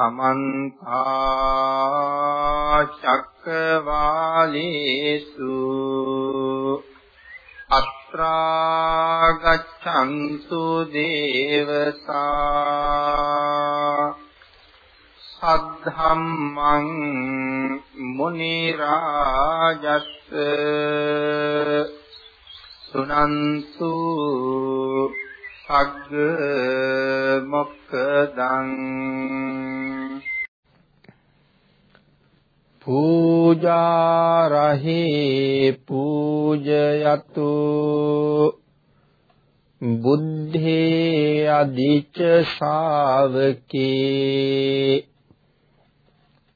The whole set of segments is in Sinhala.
සමන්ත චක්කවාලේසු අත්‍රා ගච්ඡන්තු දේවතා සද්ධම්මං මුනි රාජස්ස සුනන්තු බුද්ධේ අදිච්ච ශාවකේ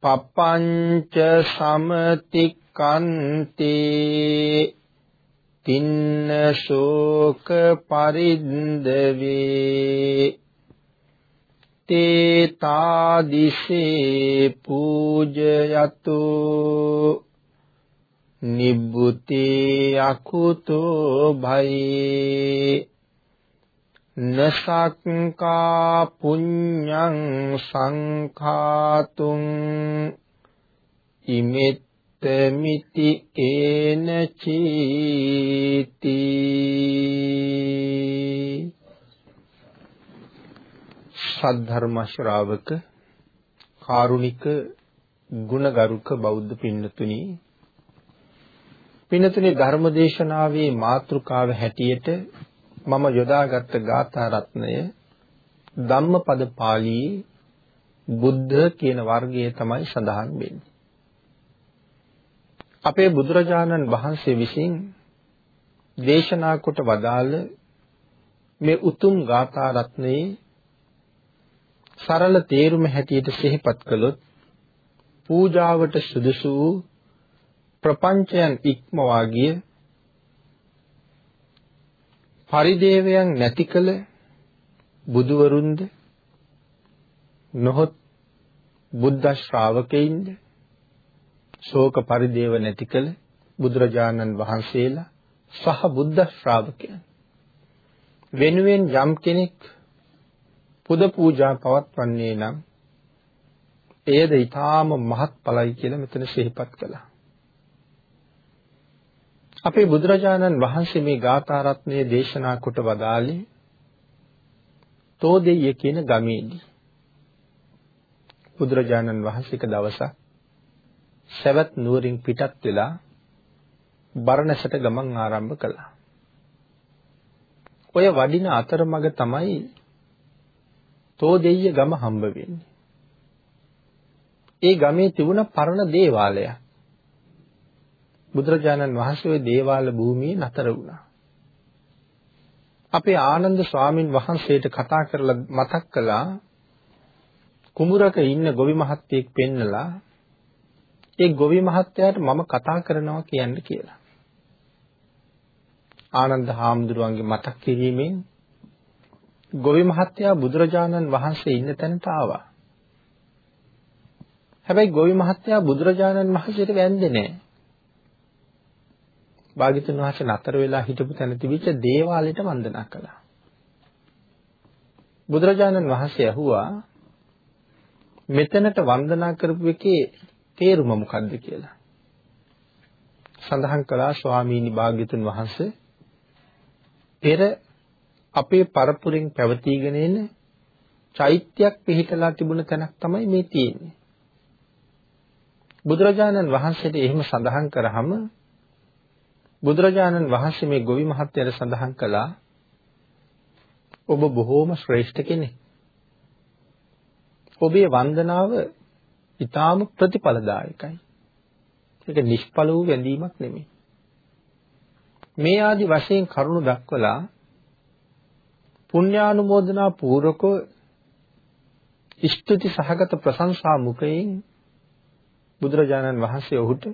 පපංච සමතික්කන්තේ තින්න ශෝක පරිද්දවේ තේ තාදිසේ පූජයතු නිබ්බුතේ අකුතෝ භයේ නසක්කා පුඤ්ඤං සංඛාතුං ඉමෙත් මිති ඒන චීති සද්ධර්ම ශ්‍රාවක කාරුණික ගුණගරුක බෞද්ධ පින්නතුනි පින්නතුනි ධර්මදේශනාවේ මාතෘකාව හැටියට මම යොදාගත් ගාථා රත්නය ධම්මපද පාළියේ බුද්ධ කියන වර්ගයේ තමයි සඳහන් වෙන්නේ. අපේ බුදුරජාණන් වහන්සේ විසින් දේශනා කොට වදාළ මේ උතුම් ගාථා රත්නයේ සරල තේරුම හැටියට සිහිපත් කළොත් පූජාවට සුදුසු වූ ප්‍රපංචයන් ඉක්මවා ගිය පරිදේවයන් නැති කළ බුදුවරුන්ද නොහොත් බුද්ධ ශ්‍රාවකයින්ද ශෝක පරිදේව නැති කළ බුදුරජාණන් වහන්සේලා සහ බුද්ධ ශ්‍රාවකයන් වෙනුවෙන් යම් කෙනෙක් පුද පූජා පවත්වන්නේ නම් එයද ඊටාම මහත්ඵලයි කියලා මෙතන සිහිපත් කළා. අපේ බුදුරජාණන් වහන්සේ මේ ගාථා රත්නයේ දේශනා කොට වදාළේ තෝදෙය කියන ගමේදී බුදුරජාණන් වහන්සේක දවසක් සවැත් නුවරින් පිටත් වෙලා බරණැසට ගමන් ආරම්භ කළා. ඔය වඩින අතරමඟ තමයි තෝදෙය්‍ය ගම හම්බ වෙන්නේ. ඒ ගමේ තිබුණ පරණ දේවාලය. බුදුරජාණන් වහන්සේ ওই දේවාල භූමියේ නතර වුණා. අපේ ආනන්ද ස්වාමින් වහන්සේට කතා කරලා මතක් කළා කුඹුරක ඉන්න ගොවි මහත්තයෙක් පෙන්නලා ඒ ගොවි මහත්තයාට මම කතා කරනවා කියන්න කියලා. ආනන්ද හාමුදුරුවන්ගේ මතක් කිරීමෙන් ගොවි මහත්තයා බුදුරජාණන් වහන්සේ ඉන්න තැනට ආවා. හැබැයි ගොවි මහත්තයා බුදුරජාණන් වහන්සේට වැන්දේ නැහැ. භාග්‍යතුන් වහන්සේ නතර වෙලා හිටපු තැන තිබිච්ච දේවාලයට වන්දනා කළා. බුදුරජාණන් වහන්සේ ඇහුවා මෙතනට වන්දනා කරපු එකේ තේරුම මොකක්ද කියලා. සඳහන් කළා ස්වාමීනි භාග්‍යතුන් වහන්සේ පෙර අපේ පරපුරෙන් පැවතීගෙන එන චෛත්‍යයක් පිහිටලා තිබුණ තැනක් තමයි මේ තියෙන්නේ. බුදුරජාණන් වහන්සේට එහෙම සඳහන් කරාම බුදුරජාණන් වහන්සේ මේ ගොවි මහත්තයාට සඳහන් කළා ඔබ බොහෝම ශ්‍රේෂ්ඨ කෙනෙක්. ඔබේ වන්දනාව ඊටාම ප්‍රතිඵලදායකයි. ඒක නිෂ්ඵල වූ වැඳීමක් නෙමෙයි. මේ ආදි වශයෙන් කරුණු දක්වලා පුණ්‍යානුමෝදනා පූර්වක ස්තුති සහගත ප්‍රශංසා මුඛයෙන් බුදුරජාණන් වහන්සේ ඔහුට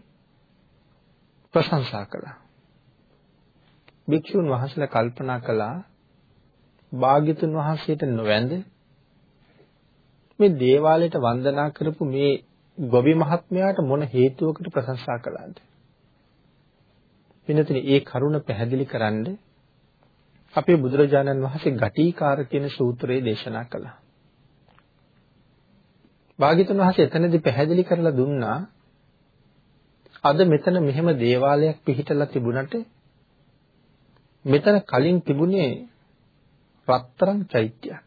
ප්‍රශංසා කළා. භික්ෂුන් වහන්සේලා කල්පනා කළා භාග්‍යතුන් වහන්සේට නොවැඳ මේ දේවාලයට වන්දනා කරපු මේ ගොවි මහත්මයාට මොන හේතුවකට ප්‍රශංසා කළාද? වෙනතනේ ඒ කරුණ පැහැදිලි කරන්න අපේ බුදුරජාණන් වහන්සේ ගටිකාර කියන සූත්‍රයේ දේශනා කළා. භාග්‍යතුන් වහන්සේ එතනදී පැහැදිලි කරලා දුන්නා අද මෙතන මෙහෙම දේවාලයක් පිහිටලා තිබුණට මෙතන කලින් තිබුණේ රත්තරන් චෛත්‍යයක්.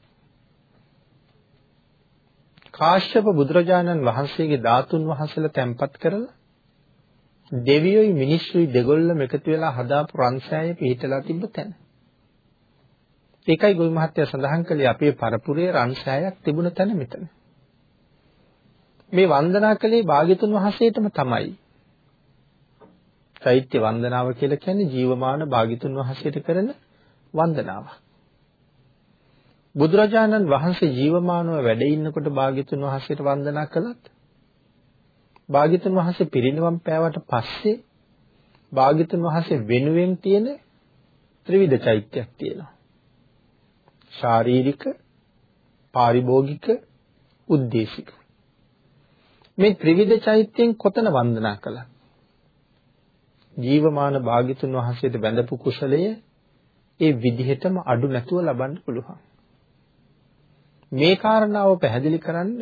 කාශ්‍යප බුදුරජාණන් වහන්සේගේ ධාතුන් වහන්සේලා තැන්පත් කරලා දෙවියොයි මිනිස්සුයි දෙගොල්ලම එකතු වෙලා හදාපු රන්සෑය පිහිටලා තිබ්බ තැන. ඒකයි ගොවි මහත්තයා සඳහන් කළේ අපේ පරපුරේ රන්සෑයක් තිබුණ තැන මෙතන. මේ වන්දනා කළේ භාග්‍යතුන් වහන්සේටම තමයි. චෛත්‍ය වන්දනාව කියලා කියන්නේ ජීවමාන භාග්‍යතුන් වහන්සේට කරන වන්දනාවක්. බුදුරජාණන් වහන්සේ ජීවමානව වැඩ ඉන්නකොට භාග්‍යතුන් වහන්සේට වන්දනා කළත් භාග්‍යතුන් වහන්සේ පිරිනිවන් පෑවට පස්සේ භාග්‍යතුන් වහන්සේ වෙනුවෙන් තියෙන ත්‍රිවිධ චෛත්‍යයක් තියෙනවා. ශාරීරික, පාරිභෝගික, උද්දේශික. මේ ත්‍රිවිධ චෛත්‍යයෙන් කොතන වන්දනා කළා? ජීවමාන භාග්‍යතුන් වහන්සේට බැඳපු කුසලය ඒ විදිහටම අඩු නැතුව ලබන්න පුළුවන්. මේ කාරණාව පැහැදිලි කරන්න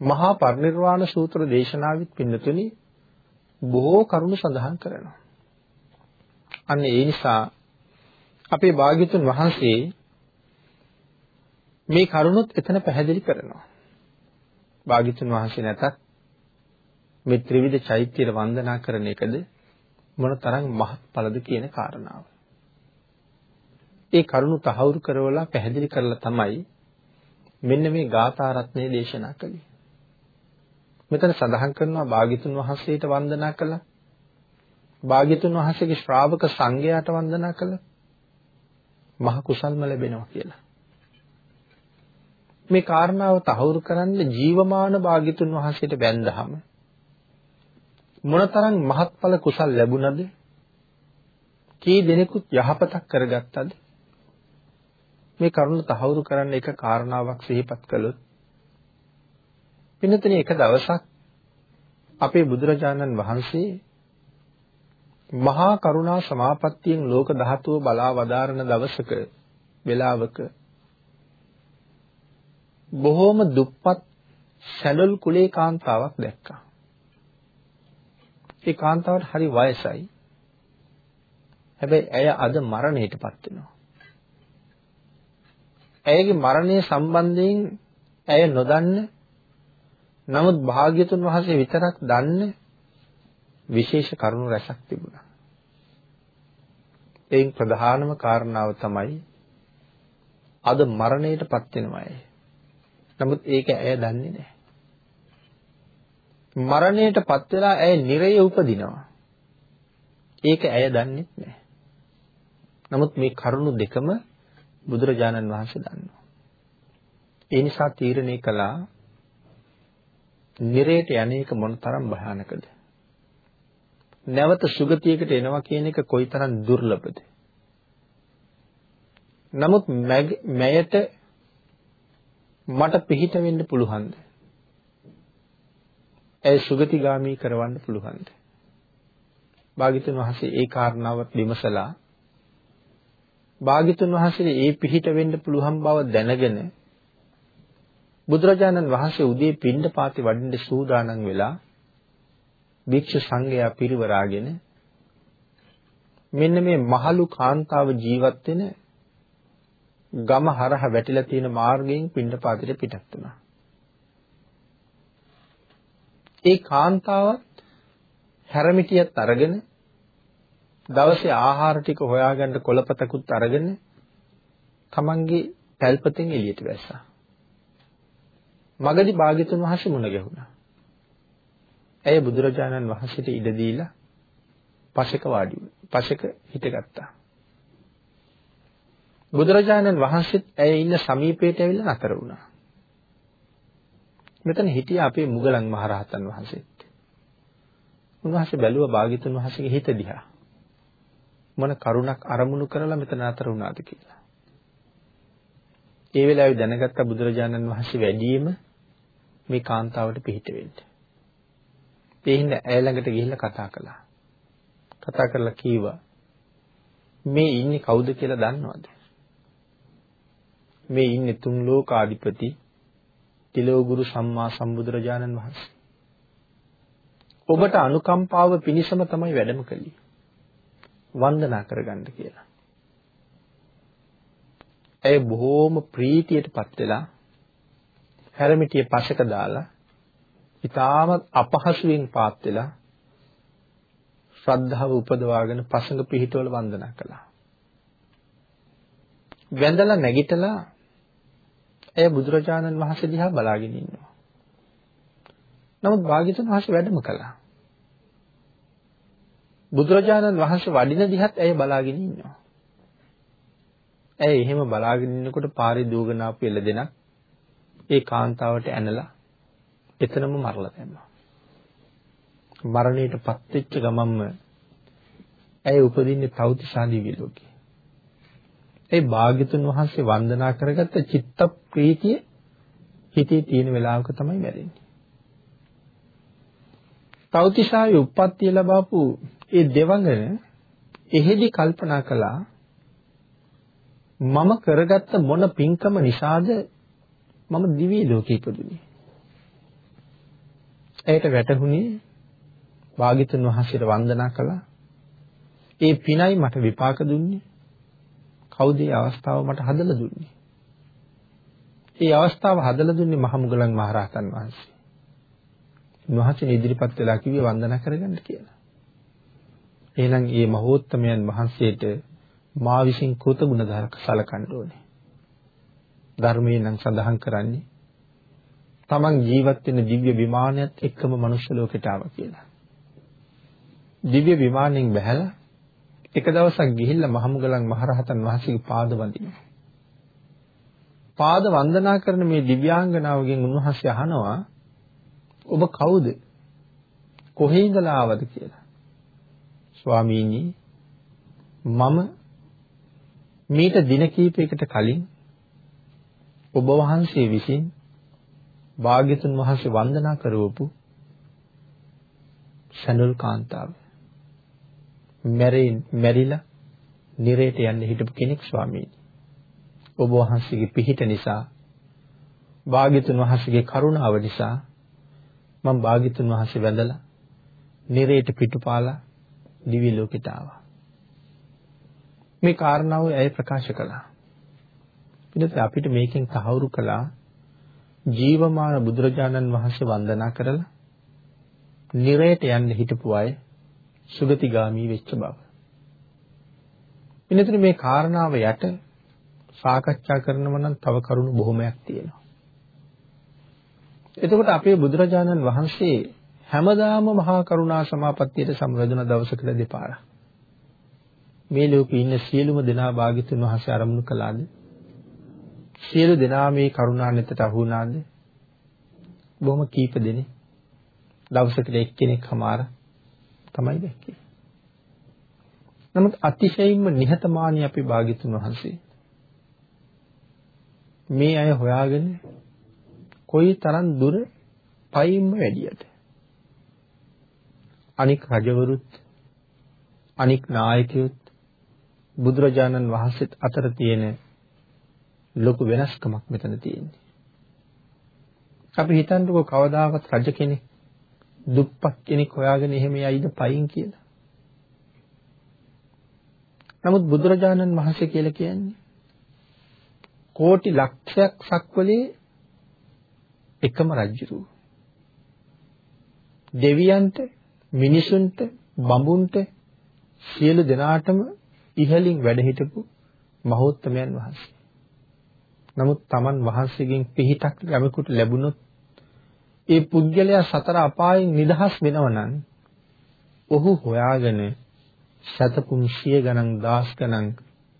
මහා පරිනිර්වාණ සූත්‍ර දේශනාවෙත් පින්නතුනි බොහෝ කරුණු සඳහන් කරනවා. අන්න ඒ නිසා අපේ භාග්‍යතුන් වහන්සේ මේ කරුණොත් එතන පැහැදිලි කරනවා. භාග්‍යතුන් වහන්සේ නැතත් මේ ත්‍රිවිධ චෛත්‍යය වන්දනා කරන එකද මොනතරම් මහත්ඵලද කියන කාරණාව. ඒ කරුණු තහවුරු කරවලා පැහැදිලි කරලා තමයි මෙන්න මේ ගාථා රත්නය දේශනා කළේ. මෙතන සඳහන් කරනවා භාග්‍යතුන් වහන්සේට වන්දනා කළා. භාග්‍යතුන් වහන්සේගේ ශ්‍රාවක සංඝයාට වන්දනා කළා. මහ කුසල්ම ලැබෙනවා කියලා. මේ කාරණාව තහවුරු කරන්න ජීවමාන භාග්‍යතුන් වහන්සේට බැඳහම මොනතරම් මහත්ඵල කුසල් ලැබුණද? කී දෙනෙකුත් යහපතක් කරගත්තද? මේ කරුණ තහවුරු කරන්න එක කාරණාවක් සිහිපත් කළොත් පින්නතනේ එක දවසක් අපේ බුදුරජාණන් වහන්සේ මහා කරුණා සමාපත්තියෙන් ලෝක ධාතුව බලා වදාරන දවසක වෙලාවක බොහෝම දුප්පත් සැලල් කුලේ කාන්තාවක් දැක්කා. ඒ කාන්තාවට හරි වයසයි. හැබැයි ඇය අද මරණයටපත් වෙනවා. ඇයගේ මරණය සම්බන්ධයෙන් ඇය නොදන්න නමුත් භාග්‍යතුන් වහන්සේ විතරක් දන්න විශේෂ කරුණු රැසක් තිබුණා. එයින් ප්‍රධානම කාරණාව තමයි අද මරණයටපත් වෙනවයි. නමුත් ඒක ඇය දන්නේ නැහැ. මරණයටපත් වෙලා ඇය නිරය උපදිනවා. ඒක ඇය දන්නේ නැහැ. නමුත් මේ කරුණු දෙකම බුදුරජාණන් වහන්සේ දන්නවා. ඒ නිසා තීරණය කළා නිරේට යන්නේක මොනතරම් භයානකද? නැවත සුගතියකට එනවා කියන එක කොයිතරම් දුර්ලභද? නමුත් මැයට මට පිහිට වෙන්න පුළුවන්ද? ඒ සුගතිගාමී කරවන්න පුළුවන්ද? භාග්‍යතුන් වහන්සේ ඒ කාරණාවත් විමසලා භාග්‍යතුන් වහන්සේ ඒ පිහිට වෙන්න පුළුවන් බව දැනගෙන බුදුරජාණන් වහන්සේ උදේ පින්ඩ පාති වඩින්න සූදානම් වෙලා භික්ෂු සංඝයා පිරිවරාගෙන මෙන්න මේ මහලු කාන්තාව ජීවත් වෙන ගම හරහා වැටිලා තියෙන මාර්ගයෙන් පින්ඩ පාතිට පිටත් වුණා. ඒ කාන්තාවත් හැරමිටියත් අරගෙන දවසේ ආහාර ටික හොයාගන්න කොලපතකුත් අරගෙන තමන්ගේ පැල්පතෙන් එළියට වැස්සා. මගදී භාග්‍යතුන් වහන්සේ මුණ ගැහුණා. ඇය බුදුරජාණන් වහන්සේට ඉඩ දීලා පසෙක වාඩි පසෙක හිටගත්තා. බුදුරජාණන් වහන්සේත් ඇය ඉන්න සමීපයට ඇවිල්ලා නතර වුණා. මෙතන හිටිය අපේ මුගලන් මහරහතන් වහන්සේත්. උන්වහන්සේ බැලුවා භාග්‍යතුන් වහන්සේගේ හිත දිහා. මොන කරුණක් අරමුණු කරලා මෙතන නතර වුණාද කියලා. ඒ වෙලාවේ දැනගත්ත බුදුරජාණන් වහන්සේ වැඩිම මේ කාන්තාවට පිහිට වෙන්න. ඒ හින්දා ඇය ළඟට ගිහිල්ලා කතා කළා. කතා කරලා කීවා මේ ඉන්නේ කවුද කියලා දන්නවද? මේ ඉන්නේ තුන් ලෝකාධිපති තිලෝගුරු සම්මා සම්බුදුරජාණන් වහන්සේ. ඔබට අනුකම්පාව පිණිසම තමයි වැඩම කළේ. වන්දනා කරගන්න කියලා. ඇය බොහෝම ප්‍රීතියටපත් වෙලා හැරමිටිය පසක දාලා ඊටාමත් අපහසුයෙන් පාත් වෙලා ශ්‍රද්ධාව උපදවාගෙන පසඟ පිහිටවල වන්දනා කළා. වැඳලා නැගිටලා එය බුදුරජාණන් වහන්සේ දිහා බලාගෙන ඉන්නවා. නමුත් භාග්‍යතුන් වහන්සේ වැඩම කළා. බුදුරජාණන් වහන්සේ වඩින දිහත් ඇය බලාගෙන ඉන්නවා. ඇය එහෙම බලාගෙන ඉන්නකොට පාරේ දුවගෙන ආපු එළදෙනක් ඒ කාන්තාවට ඇනලා එතනම මරලා දැම්මා. මරණයටපත් වෙච්ච ගමන්ම ඇය උපදින්නේ තවුතිසා දිව්‍ය ලෝකේ. ඒ භාග්‍යතුන් වහන්සේ වන්දනා කරගත්ත චිත්ත ප්‍රීතිය හිතේ තියෙන වෙලාවක තමයි මැරෙන්නේ. තවුතිසාවේ උප්පත්තිය ලබාපු ඒ දෙවඟන එහෙදි කල්පනා කළා මම කරගත්ත මොන පින්කම නිසාද මම දිවි ලෝකේ ඉපදුනේ. ඇයට වැටහුණේ භාග්‍යතුන් වහන්සේට වන්දනා කළා. ඒ පිනයි මට විපාක දුන්නේ. කවුද මේ අවස්ථාව මට හදලා දුන්නේ? ඒ අවස්ථාව හදලා දුන්නේ මහමුගලන් මහරහතන් වහන්සේ. උන්වහන්සේ ඉදිරිපත් වෙලා කිව්වේ වන්දනා කරගන්න කියලා. එහෙනම් මේ මහෝත්තමයන් වහන්සේට මා විසින් කෘතගුණ ධර්ක සලකන්න ඕනේ. ධර්මයේ නම් සඳහන් කරන්නේ තමන් ජීවත් වෙන දිව්‍ය විමානයත් එක්කම මනුෂ්‍ය ලෝකයට ආවා කියලා. දිව්‍ය විමානයෙන් බැහැලා එක දවසක් ගිහිල්ලා මහමුගලන් මහරහතන් වහන්සේගේ පාද වඳිනවා. පාද වන්දනා කරන මේ දිව්‍යාංගනාවගෙන් උන්වහන්සේ අහනවා ඔබ කවුද? කොහේ ඉඳලා ආවද කියලා. ස්වාමීනි මම මීට දින කිහිපයකට කලින් ඔබ වහන්සේ විසින් භාග්‍යතුන් වහන්සේ වන්දනා කරවපු සඳල් කාන්තාව මැරෙන් මැරිලා නිරේට යන්න හිටපු කෙනෙක් ස්වාමීනි. ඔබ වහන්සේගේ පිහිට නිසා භාග්‍යතුන් වහන්සේගේ කරුණාව නිසා මම භාග්‍යතුන් වහන්සේ වැඳලා නිරේට පිටුපාලා දිවි ලෝකෙට ආවා. මේ කාරණාව ඇය ප්‍රකාශ කළා. ඊට අපිට මේකෙන් තහවුරු කළා ජීවමාන බුදුරජාණන් වහන්සේ වන්දනා කරලා නිරයට යන්න හිටපු අය සුගතිගාමි වෙච්ච බව. ඉන්නතර මේ කාරණාව යට සාකච්ඡා කරනව නම් තව කරුණු බොහොමයක් තියෙනවා. එතකොට අපේ බුදුරජාණන් වහන්සේ හැමදාම මහා කරුණා සමාපත්තියට සමවැදුන දවසකට දෙපාරක්. මේ ලෝකේ ඉන්න සියලුම දෙනා භාග්‍යතුන් වහන්සේ ආරමුණු කළාද? සියලු දෙනා මේ කරුණා නෙතට අහු වුණාද? බොහොම කීප දෙනෙක් දවසකට එක්කෙනෙක් හමාර තමයි දැක්කේ. නමුත් අතිශයින්ම නිහතමානී අපේ භාග්‍යතුන් වහන්සේ මේ අය හොයාගෙන කොයි තරම් දුර පයින්ම වැඩියද අනික් රජවරුත් අනික් නායකයොත් බුදුරජාණන් වහන්සේත් අතර තියෙන ලොකු වෙනස්කමක් මෙතන තියෙන්නේ. අපි හිතන්නකෝ කවදාවත් රජ කෙනෙක් දුප්පත් කෙනෙක් හොයාගෙන එහෙම යයිද පයින් කියලා. නමුත් බුදුරජාණන් වහන්සේ කියලා කියන්නේ කෝටි ලක්ෂයක් සක්වලේ එකම රජුරු. දෙවියන්ට, මිනිසුන්ට, බඹුන්ට සියලු දෙනාටම ඉහළින් වැඩ හිටපු මහෝත්තමයන් වහන්සේ. නමුත් Taman වහන්සේගෙන් පිහිටක් යමෙකුට ලැබුණොත් ඒ පුද්ගලයා සතර අපායෙන් නිදහස් වෙනවනම් ඔහු හොයාගෙන සතපුම් සිය ගණන් දාස් ගණන්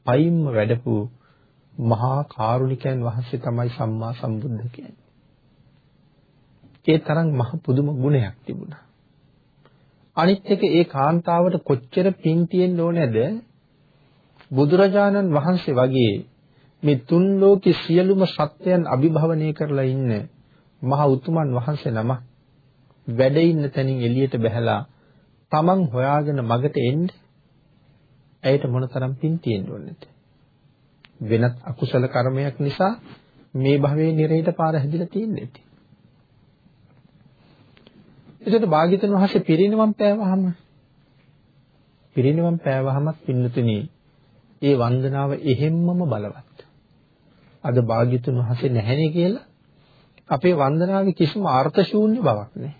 පයින්ම වැඩපු මහා කාරුණිකයන් වහන්සේ තමයි සම්මා සම්බුද්ධ කියන්නේ. ඒ තරම් මහ පුදුම ගුණයක් තිබුණා. අනිත් එක ඒ කාන්තාවට කොච්චර පින් තියෙන්න ඕනේද? බුදුරජාණන් වහන්සේ වගේ මේ තුන් ලෝකේ සියලුම සත්‍යයන් අභිභවනය කරලා ඉන්න මහ උතුමන් වහන්සේ නම වැඩ ඉන්න තැනින් එළියට බැහැලා තමන් හොයාගෙන මගට එන්න ඇයට මොනතරම් පින් තියෙන්න ඕනේද වෙනත් අකුසල කර්මයක් නිසා මේ භවයේ නිරේට පාර හැදිලා තියෙන්නේ ඒකට භාග්‍යතුන් වහන්සේ පිරිනිවන් පෑවහම පිරිනිවන් පෑවහමත් පින්නතුනි ඒ වන්දනාව එහෙම්මම බලවත්. අද භාග්‍යතුන් වහන්සේ නැහැනේ කියලා අපේ වන්දනාවේ කිසිම අර්ථ ශූන්‍ය බවක් නැහැ.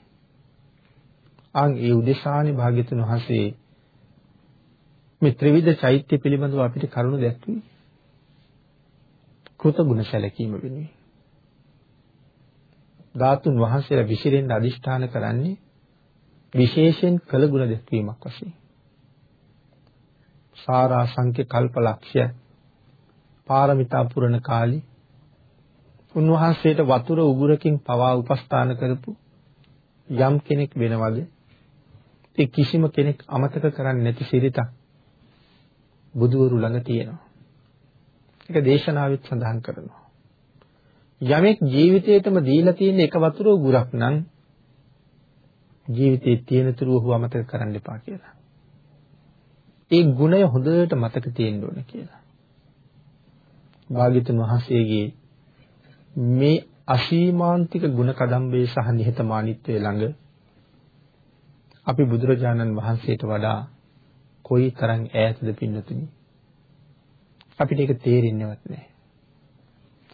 අන් ඒ උදෙසානි භාග්‍යතුන් වහන්සේ මේ ත්‍රිවිධ චෛත්‍ය පිළිබඳව අපිට කරුණු දැක්වී කෘතගුණ සැලකීම වෙනුවෙන්. ධාතුන් වහන්සේලා විසිරෙන්න අදිෂ්ඨාන කරන්නේ විශේෂයෙන් කළ ගුණ දැක්වීමක් වශයෙන්. සාරා සංඛ්‍ය කල්පලක්ෂය පාරමිතා පුරණ කාලි උන්වහන්සේට වතුර උගුරකින් පවා උපස්ථාන කරපු යම් කෙනෙක් වෙනවද ඒ කිසිම කෙනෙක් අමතක කරන්නේ නැති සිරිතක් බුදුවරු ළඟ තියෙනවා. ඒක දේශනාවෙත් සඳහන් කරනවා. යමෙක් ජීවිතේටම දීලා තියෙන එක වතුර උගුරක් නම් ජීවිතේ තියෙන තුරු ඔහු අමතක කරන්න එපා කියලා. ඒ ගුණය හොඳට මතක තියෙන්න ඕන කියලා. භාග්‍යතුන් වහන්සේගේ මේ අසීමාන්තික ගුණ කදම්බේ සහ නිහතමානීත්වයේ ළඟ අපි බුදුරජාණන් වහන්සේට වඩා කොයි තරම් ඈතද පින්නතුනි අපිට ඒක තේරෙන්නේවත් නැහැ.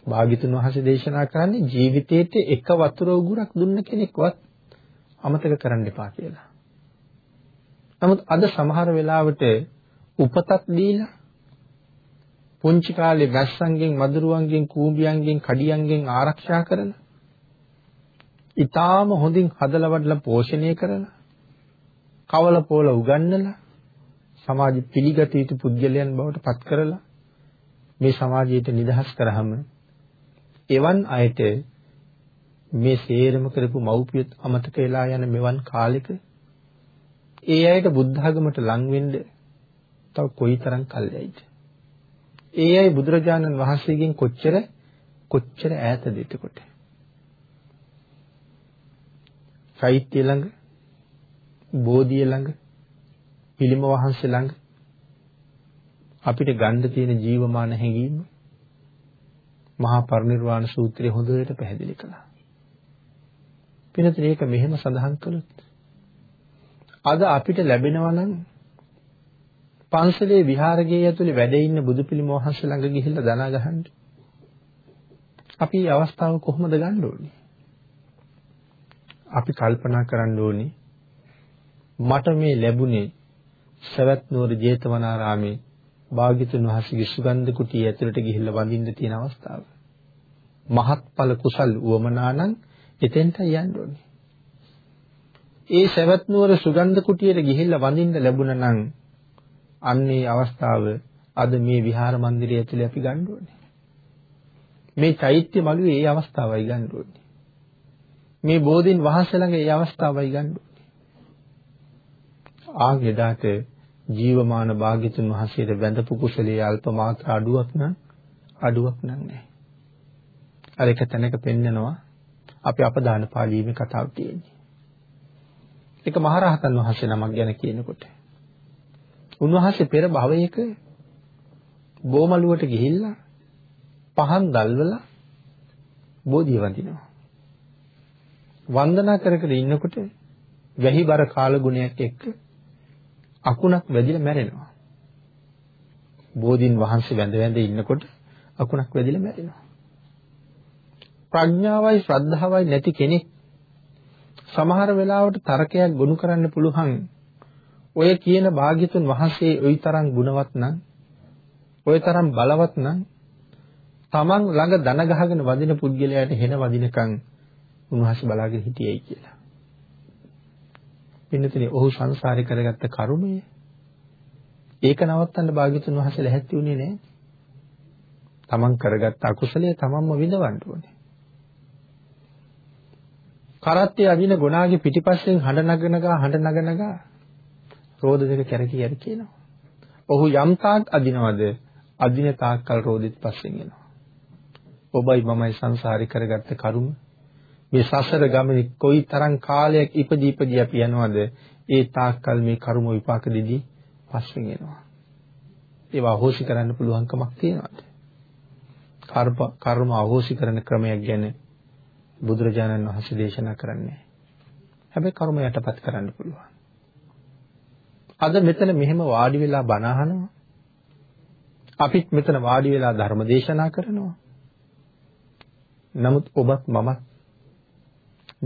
භාග්‍යතුන් වහන්සේ දේශනා කරන්නේ ජීවිතේට එක වතුර උගුරක් දුන්න කෙනෙක්වත් අමතක කරන්න එපා කියලා. නමුත් අද සමහර වෙලාවට උපතක් දීලා පුංචි කාලේ වැස්සන්ගෙන් මදුරුවන්ගෙන් කූඹියන්ගෙන් කඩියන්ගෙන් ආරක්ෂා කරලා ඊටාම හොඳින් හදලා වඩලා පෝෂණය කරලා කවල පොල උගන්නලා සමාජ පිළිගත යුතු පුද්ගලයන් බවට පත් කරලා මේ සමාජයට නිදහස් කරාම එවන් අයට මේ සේරම කරපු මව්පියත් අමතක වෙලා යන මෙවන් කාලෙක ඒ අයට බුද්ධ ධර්මයට ලං වෙන්න තව කොයිතරම් කල් යයිද? ඒ අය බුදුරජාණන් වහන්සේගෙන් කොච්චර කොච්චර ඈතද එතකොට? චෛත්‍ය ළඟ, බෝධිය ළඟ, පිළිම වහන්සේ ළඟ අපිට ගන්න තියෙන ජීවමාන හැඟීම මහා පරිනිර්වාණ සූත්‍රයේ හොඳට පැහැදිලි කළා. පිනතේ ඒක මෙහෙම සඳහන් කළොත් අද අපිට ලැබෙනවා නම් පන්සලේ විහාරයේ ඇතුලේ වැඩ ඉන්න බුදු පිළිම වහන්සේ ළඟ ගිහිල්ලා දනා ගහන්න. අපි මේ අවස්ථාව කොහොමද ගන්න ඕනේ? අපි කල්පනා කරන්න ඕනේ මට මේ ලැබුණේ සවැත් නුවර ජේතවනාරාමේ භාග්‍යතුන් වහන්සේගේ සුගන්ධ කුටිය ඇතුළට ගිහිල්ලා වඳින්න තියෙන අවස්ථාව. මහත්ඵල කුසල් උවමනා නම් එතෙන්ට යන්න ඕනේ. ඒ සවැත් නුවර සුගන්ධ කුටියට ගිහිල්ලා වඳින්න ලැබුණා නම් අන්නේ අවස්ථාව අද මේ විහාර මන්දිරය ඇතුලේ අපි ගන්න ඕනේ. මේ චෛත්‍ය මළුවේ ඒ අවස්ථාවයි ගන්න ඕනේ. මේ බෝධින් වහන්සේ ළඟ ඒ අවස්ථාවයි ගන්න ඕනේ. ආන් එදාට ජීවමාන භාග්‍යතුන් වහන්සේට වැඳපු කුසලයේ අල්ප මාත්‍ර අඩුවක් නම් අඩුවක් නම් නැහැ. අර එක තැනක පෙන්නනවා අපි අපදාන පාළියේ කතාව තියෙන්නේ. ඒක මහරහතන් වහන්සේ නමක් ගැන කියනකොට උන්වහන්සේ පෙර භවයක බෝමලුවට ගිහිල්ලා පහන් දැල්වලා බෝධිය වඳිනවා. වන්දනා කර කර ඉන්නකොට වැහිබර කාල ගුණයක් එක්ක අකුණක් වැදිලා මැරෙනවා. බෝධින් වහන්සේ වැඳ වැඳ ඉන්නකොට අකුණක් වැදිලා මැරෙනවා. ප්‍රඥාවයි ශ්‍රද්ධාවයි නැති කෙනෙක් සමහර වෙලාවට තර්කයක් ගොනු කරන්න පුළුවන් ඔය කියන භාග්‍යතුන් වහන්සේ ওই තරම් ගුණවත් නම් ওই තරම් බලවත් නම් තමන් ළඟ දන ගහගෙන වදින පුද්ගලයාට හෙන වදිනකන් උන්වහන්සේ බලාගෙන හිටියයි කියලා. පින්නතුනේ ඔහු සංසාරේ කරගත්ත කර්මය ඒක නවත්තන්න භාග්‍යතුන් වහන්සේ ලැහැත්ති උනේ නෑ. තමන් කරගත්ත අකුසලයේ තමන්ම විඳවන්න ඕනේ. කරත්තේ අදින ගුණාගේ පිටිපස්සෙන් හඬ නගනගා හඬ නගනගා රෝද දෙක කැරකි යරි කියනවා. ඔහු යම් තාක් අදිනවද අදින තාක්කල් රෝදෙත් පස්සෙන් එනවා. ඔබයි මමයි සංසාරي කරගත්ත කරුම මේ සසර ගමනේ කොයි තරම් කාලයක් ඉපදී ඉපදී අපි යනවද ඒ තාක්කල් මේ කරුම විපාක දෙදී පස්සෙන් එනවා. ඒවා අහෝසි කරන්න පුළුවන් කමක් තියනවාද? කර්ම අහෝසි කරන ක්‍රමයක් ගැන බුදුරජාණන් වහන්සේ දේශනා කරන්නේ. හැබැයි කර්ම යටපත් කරන්න පුළුවන්. අද මෙතන මෙහෙම වාඩි වෙලා බණ අහනවා. අපිත් මෙතන වාඩි වෙලා ධර්ම දේශනා කරනවා. නමුත් ඔබත් මමත්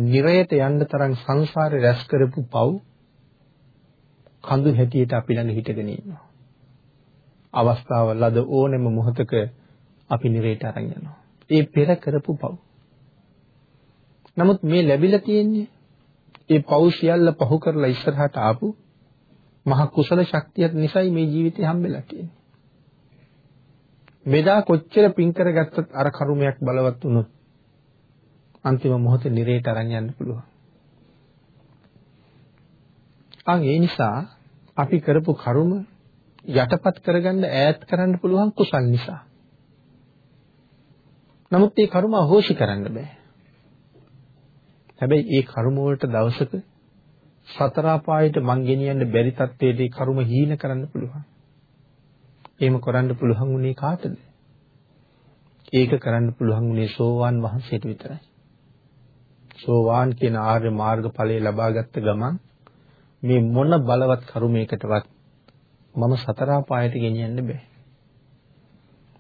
නිරයට යන්න තරම් සංසාරේ රැස් කරපු පව් කඳු හැටියට අපි ළඟ හිටගෙන ඉන්නවා. අවස්ථාව ලද ඕනෙම මොහොතක අපි නිරයට අරන් යනවා. ඒ පෙර කරපු පව්. නමුත් මේ ලැබිලා තියෙන්නේ ඒ පව් සියල්ල පහු කරලා ඉස්සරහට ආපු මහ කුසල ශක්තියක් නිසායි මේ ජීවිතේ හම්බෙලා තියෙන්නේ. මෙදා කොච්චර පින් කරගත්තත් අර කර්මයක් බලවත් වුණොත් අන්තිම මොහොතේ නිරේට අරන් යන්න පුළුවන්. අන් ඒ නිසා අපි කරපු කර්ම යටපත් කරගන්න ඈත් කරන්න පුළුවන් කුසල් නිසා. නමුත් මේ කර්ම අහෝෂි කරන්න බෑ. හැබැයි ඒ කර්ම වලට දවසක සතර අපායට මං ගෙනියන්න බැරි තත්ත්වයට ඒ කර්ම හීන කරන්න පුළුවන්. එහෙම කරන්න පුළුවන් උනේ කාටද? ඒක කරන්න පුළුවන් උනේ සෝවාන් වහන්සේට විතරයි. සෝවාන් කියන ආර්ය මාර්ගඵලය ලබාගත් ගමන් මේ මොන බලවත් කරුමයකටවත් මම සතර පායට ගෙනියන්න බෑ.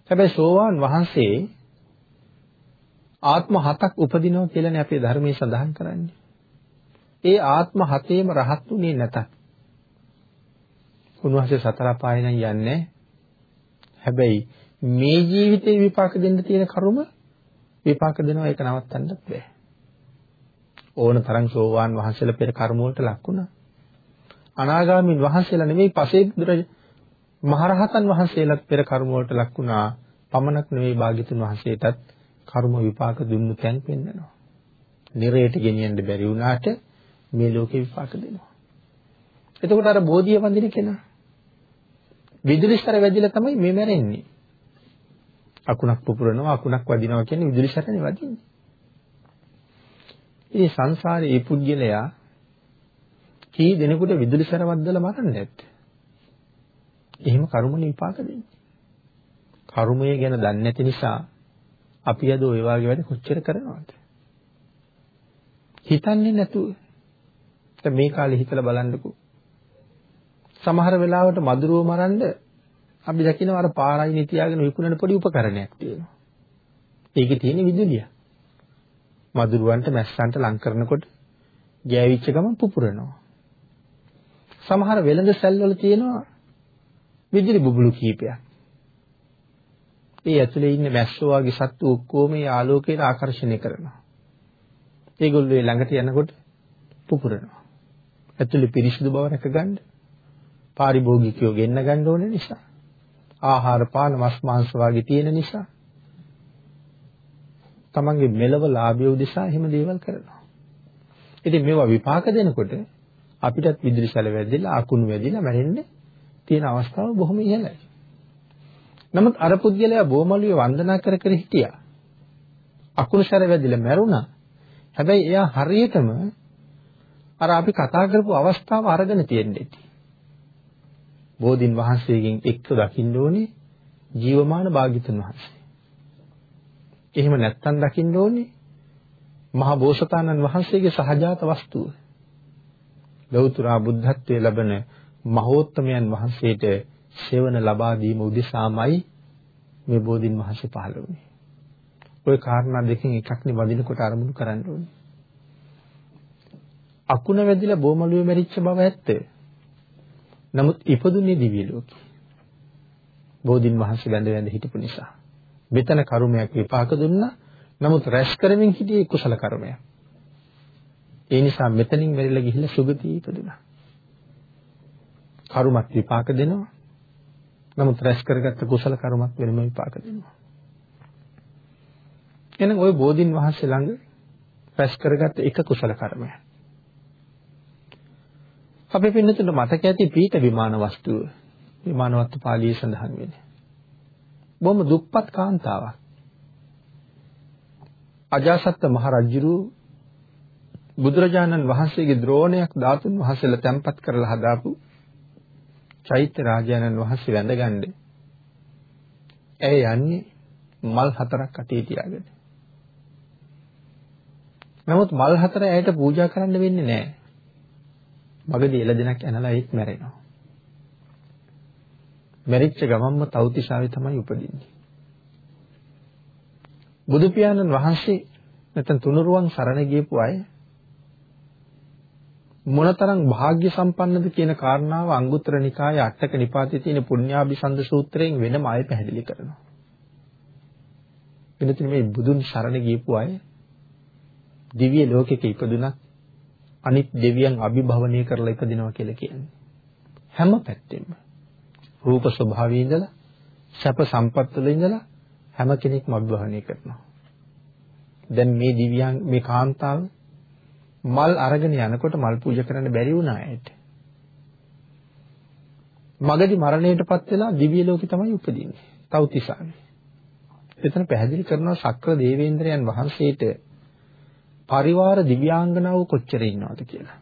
හැබැයි සෝවාන් වහන්සේ ආත්ම හතක් උපදිනවා කියලානේ අපේ ධර්මයේ සඳහන් කරන්නේ. ඒ ආත්ම හතේම රහත් උනේ නැතත් උන්වහන්සේ සතර පාය නම් යන්නේ හැබැයි මේ ජීවිතේ විපාක දෙන්න තියෙන කරුම විපාක දෙනවා ඒක නවත්තන්නත් බෑ. ඕන තරම් සෝවාන් වහන්සේලා පෙර කර්ම වලට ලක් වුණා. අනාගාමීන් වහන්සේලා නෙමෙයි පසේ බුදුරජ මහරහතන් වහන්සේලාත් පෙර කර්ම වලට ලක් වුණා. පමණක් නෙමෙයි භාග්‍යතුන් වහන්සේටත් කර්ම විපාක දුන්නු තැන් පෙන්නනවා. නිරයට ගෙනියන්න බැරි වුණාට මේ ලෝකේ විපාක දෙනවා. එතකොට අර බෝධිය වඳින කෙනා විදුලිස්තර වැදිලා තමයි මේ මැරෙන්නේ. අකුණක් පුපුරනවා අකුණක් වදිනවා කියන්නේ විදුලිස්තරනේ වදින්නේ. ඉතින් සංසාරේ මේ පුද්ගලයා කී දෙනෙකුට විදුලි සරවද්දලා මරන්නේ නැත්තේ. එහෙම කර්මනේ විපාක දෙන්නේ. කර්මය ගැන දන්නේ නැති නිසා අපි අද ওই වගේ වැඩ කොච්චර කරනවද? හිතන්නේ නැතුව. දැන් මේ කාලේ හිතලා බලන්නකෝ. සමහර වෙලාවට මදුරුව මරන්න අපි දකිනවා අර පාරයිනේ තියාගෙන විකුණන පොඩි උපකරණයක් තියෙනවා. ඒකේ තියෙන විදුලිය. මදුරුවන්ට මැස්සන්ට ලං කරනකොට ගෑවිච්ච ගමන් පුපුරනවා. සමහර වෙළඳ සැල්වල තියෙනවා විදුලි බුබුලු කීපයක්. ඒ ඇතුලේ ඉන්න මැස්සෝ වගේ සත්තු ඔක්කොම ඒ ආලෝකයට ආකර්ෂණය කරනවා. ඒගොල්ලෝ ළඟට යනකොට පුපුරනවා. ඇතුලේ පිරිසිදු බව රැකගන්න පාරිභෝගිකයෝ ගෙන්න ගන්න ඕන නිසා. ආහාර පාන මස් මාංශ වගේ තියෙන නිසා. තමන්ගේ මෙලව ලාභය උදෙසා එහෙම දේවල් කරනවා. ඉතින් මේවා විපාක දෙනකොට අපිටත් විදුලි සැල වැදිලා අකුණු වැදිලා මැරෙන්න තියෙන අවස්ථාව බොහොම ඉහළයි. නමුත් අර පුද්ගලයා බොමළුවේ වන්දනා කර කර හිටියා. අකුණු සැර වැදිලා මැරුණා. හැබැයි එයා හරියටම අර අපි කතා කරපු අවස්ථාව අරගෙන තියෙන්නේ. බෝධින් වහන්සේගෙන් එක්ක දකින්න ඕනේ ජීවමාන භාග්‍යතුන් වහන්සේ. එහෙම නැත්තම් දකින්න ඕනේ මහා බෝසතාණන් වහන්සේගේ සහජාත වස්තුව. ගෞතම බුද්ධත්වයේ ලැබෙන මහෝත්තමයන් වහන්සේට සෙවණ ලබා දීම උදෙසාමයි මේ බෝධින් වහන්සේ පහළ වුණේ. ওই කාරණා දෙකෙන් එකක් නේ වදිනකොට අරමුණු කරන්න ඕනේ. අකුණ වැදිලා බොමළුවේ මැරිච්ච බව ඇත්ත. නමුත් ඉපදුනේ දිව්‍ය ලෝකේ. බෝධින් වහන්සේ වැඳ වැඳ හිටපු නිසා. මෙතන කර්මයක් විපාක දුන්නා. නමුත් රැස් කරමින් හිටියේ කුසල කර්මයක්. ඒ නිසා මෙතනින් වෙරිලා ගිහිල්ලා සුගතිය ඉපදුනා. කර්මත් විපාක දෙනවා. නමුත් රැස් කරගත්ත කුසල කර්මත් වෙනම විපාක දෙනවා. එහෙනම් ওই බෝධින් වහන්සේ ළඟ රැස් කරගත්ත එක කුසල කර්මයක්. අපි පින්නතුන්ට මතක ඇති පීඨ විමාන වස්තුව විමානවත් පාළියේ සඳහන් වෙන්නේ. බොහොම දුප්පත් කාන්තාවක්. අජාසත්ත මහ රජුරු බුදුරජාණන් වහන්සේගේ ද්‍රෝණයක් ධාතුන් වහන්සේලා තැන්පත් කරලා හදාපු චෛත්‍ය රාජානන් වහන්සේ වැඳගන්නේ. ඇය යන්නේ මල් හතරක් අතේ තියාගෙන. නමුත් මල් හතර ඇයට පූජා කරන්න වෙන්නේ නැහැ. මගදී එළදෙනක් ඇනලා ඒත් මැරෙනවා. මැරිච්ච ගමන්ම තව්තිසාවේ තමයි උපදින්නේ. බුදු පියාණන් වහන්සේ නැත්නම් තුනුරුවන් සරණ ගියපු අය මොනතරම් වාග්ය සම්පන්නද කියන කාරණාව අංගුත්තර නිකායේ අටක නිපාතයේ තියෙන පුණ්‍යාභිසන්ද සූත්‍රයෙන් වෙනම ආයෙ පැහැදිලි කරනවා. වෙනතින් මේ බුදුන් සරණ ගියපු අය දිව්‍ය ලෝකෙක ඉපදුනත් අනිත් දෙවියන් අභිභවනය කරලා ඉපදිනවා කියලා කියන්නේ. හැම පැත්තෙම රූප ස්වභාවයේ ඉඳලා සැප සම්පත් වල ඉඳලා හැම කෙනෙක්ම අභිභවනය කරනවා. දැන් මේ දිව්‍යයන් මේ කාන්තාව මල් අරගෙන යනකොට මල් පූජා කරන්න බැරි වුණා ඇයට. මගදී මරණයටපත් වෙලා දිව්‍ය ලෝකෙ තමයි උපදින්නේ. තව්තිසාවේ. එතන පැහැදිලි කරනවා ශක්‍ර දේවේන්ද්‍රයන් වහන්සේට පරිවාර දිව්‍යාංගනාව කොච්චර ඉන්නවද කියලා.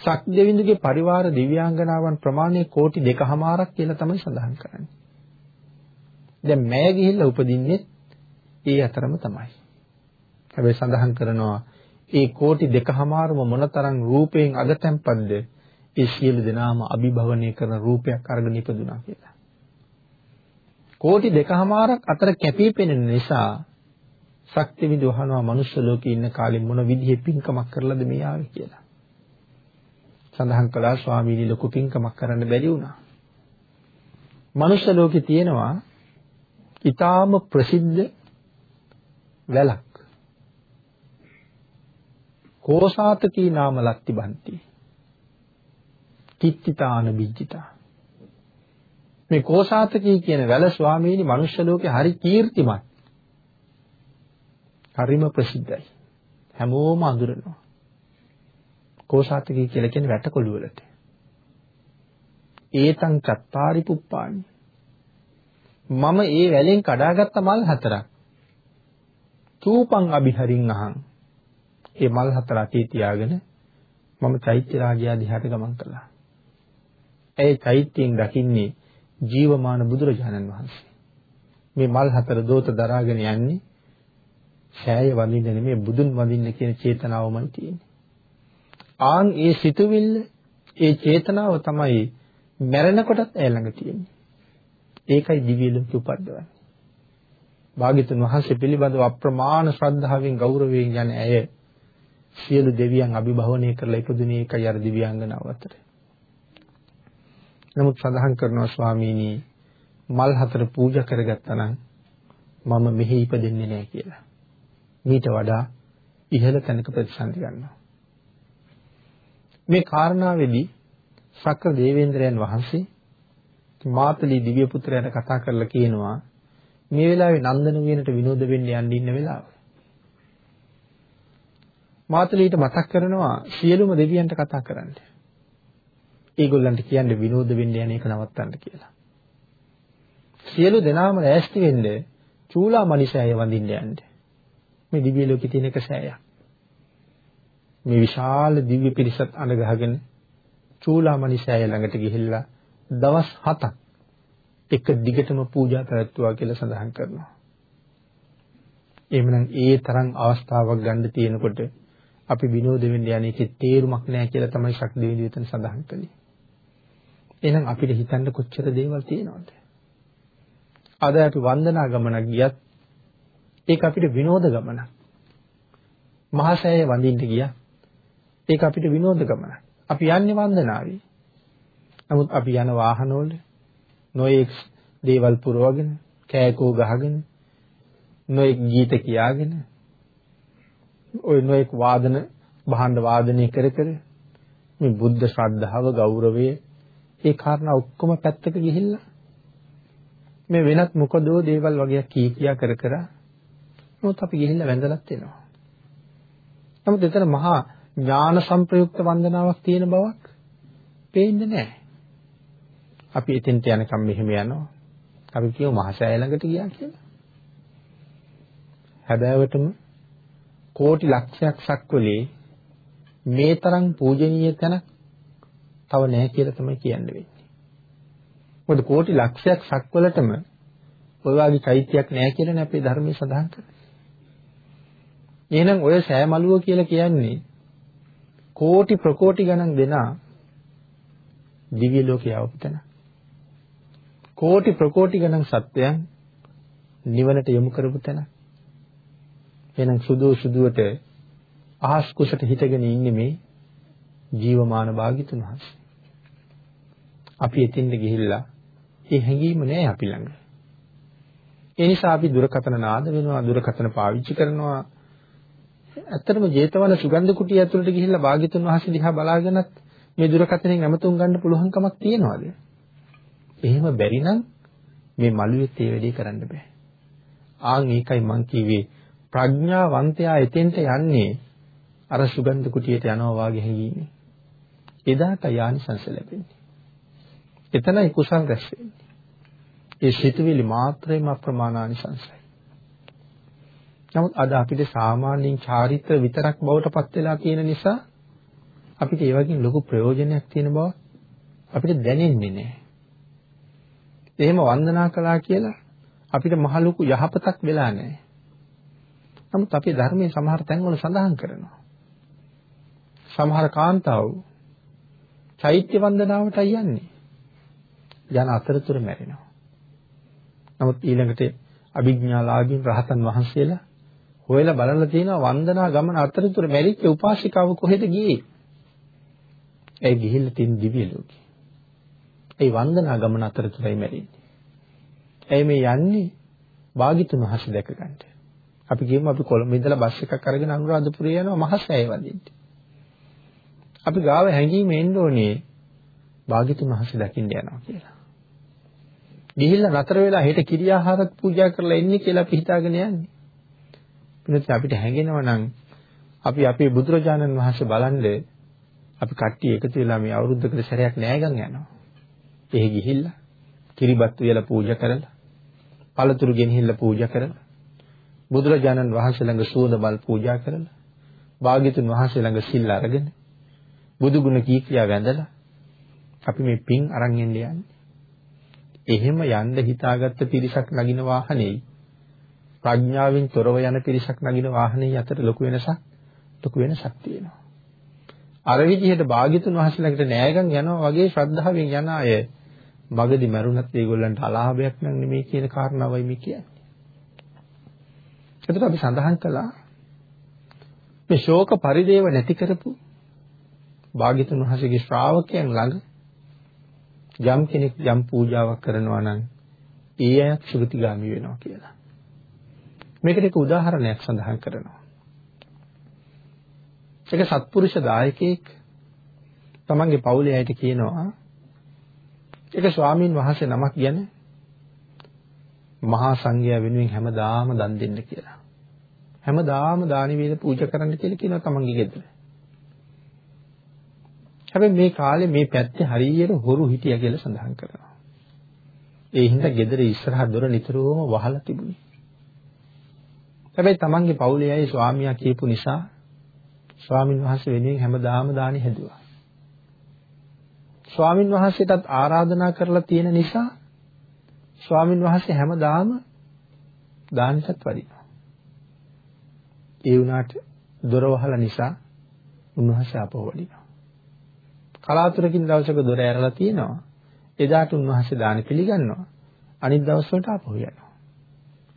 ශක් දෙවිඳුගේ පරිවාර දිව්‍යාංගනාවන් ප්‍රමාණය කෝටි දෙකහමාරක් කියලා තමයි සඳහන් කරන්නේ. දැන් මෑ ගිහිල්ලා උපදින්නේ ඒ අතරම තමයි. හැබැයි සඳහන් කරනවා ඒ කෝටි දෙකහමාරම මොනතරම් රූපයෙන් අගතැම්පත්ද ඒ සියලු දෙනාම අභිභවනය කරන රූපයක් අරගෙන ඉපදුනා කියලා. කෝටි දෙකහමාරක් අතර කැපී පෙනෙන නිසා ශක්ති විදවහනවා මනුෂ්‍ය ලෝකේ ඉන්න කාලේ මොන විදිහේ පින්කමක් කරලාද මේ ආවේ කියලා. සඳහන් කළා ස්වාමීනි ලොකු පින්කමක් කරන්න බැරි වුණා. මනුෂ්‍ය ලෝකේ තියෙනවා ඊටාම ප්‍රසිද්ධ වැලක්. කෝසාතකී නාම ලක්ති බන්ති. කිත්තිතාන බිජ්ජිතා. මේ කෝසාතකී කියන වැල ස්වාමීනි මනුෂ්‍ය ලෝකේ හරි කීර්තිමත්. හරිම ප්‍රසිද්ධයි. හැමෝම අඳුරනවා. කෝසාතකී කියලා කියන්නේ වැටකොළු වලට. ඒතං චත්තාරි පුප්පානි. මම ඒ වැලෙන් කඩාගත්ත මල් හතරක්. තූපං අභිහරින් අහං. ඒ මල් හතර අතේ තියාගෙන මම චෛත්‍ය රාජයා දිහාට ගමන් කළා. ඒ චෛත්‍යයෙන් දකින්නේ ජීවමාන බුදුරජාණන් වහන්සේ. මේ මල් හතර දෝත දරාගෙන යන්නේ ඡාය වඳින්න නෙමෙයි බුදුන් වඳින්න කියන චේතනාවමයි තියෙන්නේ. ආන් ඒ සිතුවිල්ල ඒ චේතනාව තමයි මැරෙනකොටත් ඇය ළඟ තියෙන්නේ. ඒකයි දිව්‍ය ලෝකෙ උපද්දවන්නේ. භාග්‍යතුන් වහන්සේ පිළිබඳව අප්‍රමාණ ශ්‍රද්ධාවෙන් ගෞරවයෙන් යන ඇය සියලු දෙවියන් අභිභවනය කරලා ඉපදුනේ ඒකයි අර දිව්‍යාංගනාව අතර. නමුත් සඳහන් කරනවා ස්වාමීනි මල් හතර පූජා කරගත්තා නම් මම මෙහි ඉපදෙන්නේ නැහැ කියලා. මීට වඩා ඉහළ තැනක ප්‍රතිසන්දි ගන්නවා. මේ කාරණාවේදී සක්‍ර දේවේන්ද්‍රයන් වහන්සේ මාතලී දිව්‍ය පුත්‍රයාට කතා කරලා කියනවා මේ වෙලාවේ නන්දන උයනට විනෝද වෙන්න යන්න ඉන්න වෙලාව. මාතලීට මතක් කරනවා සියලුම දෙවියන්ට කතා කරන්න. ඒගොල්ලන්ට කියන්නේ විනෝද වෙන්න යන එක නවත්තන්න කියලා. සියලු දෙනාම ඈස්ති වෙන්න චූලාමණිසෑය වඳින්න යන්න. මේ දිව්‍ය ලෝකේ තියෙන එක සෑයක්. මේ විශාල දිව්‍ය පිරිසත් අඳ ගහගෙන චූලාමණිසෑය ළඟට ගිහිල්ලා දවස් 7ක් එක දිගටම පූජා පැවැත්වුවා කියලා සඳහන් කරනවා. එහෙමනම් ඒ තරම් අවස්ථාවක් ගන්න තියෙනකොට අපි විනෝද වෙන්න යන්නේ ඒකේ තේරුමක් නැහැ කියලා තමයි ශක්තිවිද විතන සඳහන් කළේ. එහෙනම් අපිට හිතන්න කොච්චර දේවල් තියෙනවද? අද අපි වන්දනා ගමනක් ගියත් ඒක අපිට විනෝද ගමනක්. මහසෑය වඳින්න ගියා. ඒක අපිට විනෝද ගමනක්. අපි යන්නේ වන්දනාවේ. නමුත් අපි යන වාහනවල නොයෙක් දේවල් පුරවගෙන කෑකෝ ගහගෙන නොයෙක් ගීත කියාගෙන ওই නොයෙක් වාදන භාණ්ඩ වාදනය කර කර මේ බුද්ධ ශ්‍රද්ධාව ගෞරවය ඒ කාරණා ඔක්කොම පැත්තක ගිහිල්ලා මේ වෙනත් මොකදෝ දේවල් වගේ කී කියා කර කර නමුත් අපි ගිහිල්ලා වැඳලත් එනවා. නමුත් එතන මහා ඥාන සංප්‍රයුක්ත වන්දනාවක් තියෙන බවක් පේන්නේ නැහැ. අපි එතෙන්ට යනකම් මෙහෙම යනවා. අපි කියමු මහසෑය ළඟට ගියා කියලා. හැබෑවටම කෝටි ලක්ෂයක් සක්වලේ මේ තරම් පූජනීය තැනක් තව නැහැ කියලා තමයි කියන්න වෙන්නේ. මොකද කෝටි ලක්ෂයක් සක්වලටම ඔය වගේ චෛත්‍යයක් නැහැ කියලානේ අපේ ධර්මයේ සඳහන් කරන්නේ. එහෙනම් ඔය සෑමලුව කියලා කියන්නේ කෝටි ප්‍රකෝටි ගණන් දෙනා දිව්‍ය ලෝකේ આવපතන. කෝටි ප්‍රකෝටි ගණන් සත්වයන් නිවනට යොමු කරපු තැන. එහෙනම් සුදු සුදුවට අහස් කුසට හිටගෙන ඉන්නේ මේ ජීවමාන භාග්‍යතුන් වහන්සේ. අපි එතින්ද ගිහිල්ලා ඒ හැඟීම නෑ අපි ළඟ. ඒ නිසා අපි දුරකථන නාද වෙනවා දුරකථන පාවිච්චි කරනවා. ඇත්තටම ජේතවන සුගන්ධ කුටිය ඇතුළට ගිහිල්ලා භාග්‍යතුන් වහන්සේ දිහා බලාගෙනත් මේ දුරකථනයෙන් ඇමතුම් ගන්න පුළුවන් කමක් තියනවාද? එහෙම බැරි නම් මේ මළුවෙත් ඒ වැඩේ කරන්න බෑ. ආන් ඒකයි මං කිව්වේ ප්‍රඥාවන්තයා එතෙන්ට යන්නේ අර සුගන්ධ කුටියට යනවා වාගේ හැඟීමේ. එදාට යානිසංස ලැබෙන්නේ. එතනයි කුසල් රැස් වෙන්නේ. ඒ සිතුවිලි මාත්‍රේම අප්‍රමාණානිසංසයි. නමුත් අද අපිට සාමාන්‍යයෙන් චාරිත්‍ර විතරක් බවට පත් වෙලා තියෙන නිසා අපිට ඒ වගේ ලොකු ප්‍රයෝජනයක් තියෙන බව අපිට දැනෙන්නේ නැහැ. එහෙම වන්දනා කළා කියලා අපිට මහ ලොකු යහපතක් වෙලා නැහැ. නමුත් අපේ ධර්මයේ සමහර තැන්වල සඳහන් කරනවා. සමහර කාන්තාවෝ චෛත්‍ය වන්දනාවටයි යන්නේ. යන අතරතුර මැරෙනවා. නමුත් ඊළඟට අභිඥාලාභීන් රහතන් වහන්සේලා හොයලා බලලා තියෙනවා වන්දනා ගමන අතරතුර මැරිච්ච උපාසිකාව කොහෙද ගියේ? ඒ ගිහිල්ලා තියෙන දිව්‍ය ලෝකේ. ඒ වන්දනා ගමන අතරතුරයි මැරෙන්නේ. ඇයි මේ යන්නේ? භාගිතුන් වහන්සේ දැක ගන්නට. අපි කියමු අපි කොළඹ ඉඳලා බස් එකක් අරගෙන අනුරාධපුරේ යනවා මහසෑය වදින්න. අපි ගාව හැංගීම එන්න ඕනේ භාග්‍යතුන් වහන්සේ දකින්න යනවා කියලා. ගිහිල්ලා නතර වෙලා හෙට කිරියාහාරත් පූජා කරලා එන්නේ කියලා අපි හිතාගෙන යන්නේ. පිළිත් අපිට හැඟෙනවා නම් අපි අපේ බුදුරජාණන් වහන්සේ බලන්නේ අපි කට්ටිය එකතු වෙලා මේ අවුරුද්දකට සැරයක් නෑගන් යනවා. එහෙ ගිහිල්ලා කිරිබත් වියලා පූජා කරලා පළතුරු ගෙනහිල්ලා පූජා කරලා බුදුරජාණන් වහන්සේ ළඟ සුවඳ මල් පූජා කරලා භාග්‍යතුන් වහන්සේ ළඟ සිල් අරගෙන බුදු ගුණ කී කියා වැඳලා අපි මේ පින් අරන් යන්නේ එහෙම යන්න හිතාගත්ත පිරිසක් නගින වාහනේ ප්‍රඥාවෙන් තොරව යන පිරිසක් නගින වාහනේ අතර ලොකු වෙනසක් ලොකු වෙනසක් තියෙනවා. අර විදිහට භාග්‍යතුන් වහන්සේලාකට නෑගම් යනවා වගේ ශ්‍රද්ධාවෙන් යන අය මගදී මරුණත් ඒගොල්ලන්ට අලාභයක් නම් නෙමෙයි කියන කාරණාවයි මේ කියන්නේ. එතකොට අපි සඳහන් කළා මේ ශෝක පරිදේව නැති කරපු භාග්‍යතුන් වහන්සේගේ ශ්‍රාවකයන් ළඟ යම් කෙනෙක් යම් පූජාවක් කරනවා නම් ඒ අය සුගතිගාමි වෙනවා කියලා. මේකට එක උදාහරණයක් සඳහන් කරනවා. එක සත්පුරුෂ දායකයෙක් තමන්ගේ පවුලේ අයට කියනවා එක ස්වාමින් වහන්සේ නමක් ගැන මහා සංඝයා වෙනුවෙන් හැමදාම දන් දෙන්න කියලා. හැමදාම දානි වේල පූජා කරන්න කියලා කියනවා තමන්ගේ ගෙදර. හැබැයි මේ කාලේ මේ පැත්තේ හරියට හොරු හිටියා කියලා සඳහන් කරනවා. ඒ හින්දා ගෙදර ඉස්සරහ දොර නිතරම වහලා තිබුණේ. හැබැයි තමන්ගේ පවුලේ අය ස්වාමියා කියපු නිසා ස්වාමින් වහන්සේ වෙනුවෙන් හැමදාම දානි හැදුවා. ස්වාමින් වහන්සේටත් ආරාධනා කරලා තියෙන නිසා ස්වාමින් වහන්සේ හැමදාම දානටත් වදිනවා. ඒ වුණාට දොර වහලා නිසා උන්වහන්සේ ආපහු වඩිනවා. කලාතුරකින් දවසක දොර ඇරලා තියෙනවා. එදාට උන්වහන්සේ දානි පිළිගන්නවා. අනිත් දවස් වලට ආපහු යනවා.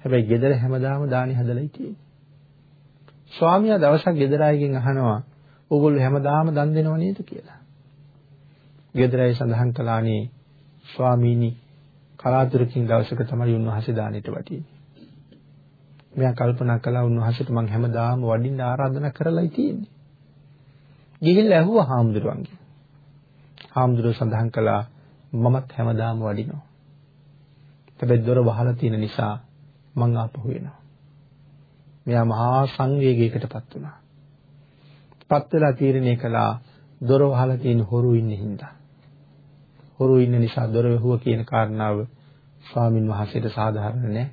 හැබැයි ගෙදර හැමදාම දානි හදලායි තියෙන්නේ. ස්වාමියා දවසක් ගෙදර අයගෙන් අහනවා ඕගොල්ලෝ හැමදාම දන් දෙනව නේද කියලා. ගෙදර අය සඳහන් කළානේ ස්වාමීනි කලාතුරකින් දවසක තමයි උන්වහන්සේ දානෙට වටින්නේ. මෙයා කල්පනා කළා උන්වහන්සේට මං හැමදාම වඩින්න ආරාධනා කරලායි තියෙන්නේ. ගිහිල්ලා ඇහුවා හාමුදුරුවන්ගෙන්. හාමුදුරුව සඳහන් කළා මමත් හැමදාම වඩිනවා. හැබැයි දොර වහලා තියෙන නිසා මං ආපහු එනවා. මෙයා මහා සංවේගයකටපත් වුණා. පත් වෙලා තීරණය කළා දොර වහලා තියෙන හොරු ඉන්නේ හින්දා. හොරු ඉන්න නිසා දොර වැහුව කියන කාරණාව ස්වාමින් වහන්සේට සාධාරණ නෑ.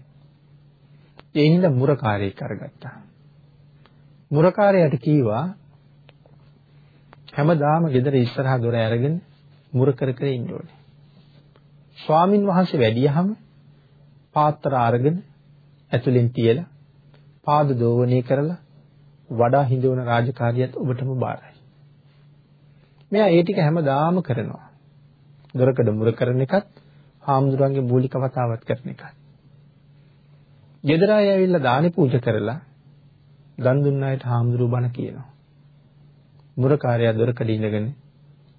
ඒ හින්දා මුරකාරයෙක් අරගත්තා. මුරකාරයාට කීවා හැමදාම ගෙදර ඉස්සරහා දොර අරගෙන මුර කර කර ඉන්න ඕනේ. ස්වාමින් වහන්සේ වැඩියහම පාත්‍ර අරගෙන ඇතුලෙන් තියලා පාද දෝවණය කරලා වඩා හිඳවන රාජකාරියත් ඔබටම බාරයි. මෙයා ඒ ටික හැමදාම කරනවා. දොරකඩ මුර කරන එකත්, හාමුදුරන්ගේ මූලික වතාවත් කරන එකත්. ගෙදර අය ඇවිල්ලා දානි පූජා කරලා දන් දුන්න අයට හාමුදුරුවෝ බණ කියනවා. මුරකාරයා දොරකඩ ඉඳගෙන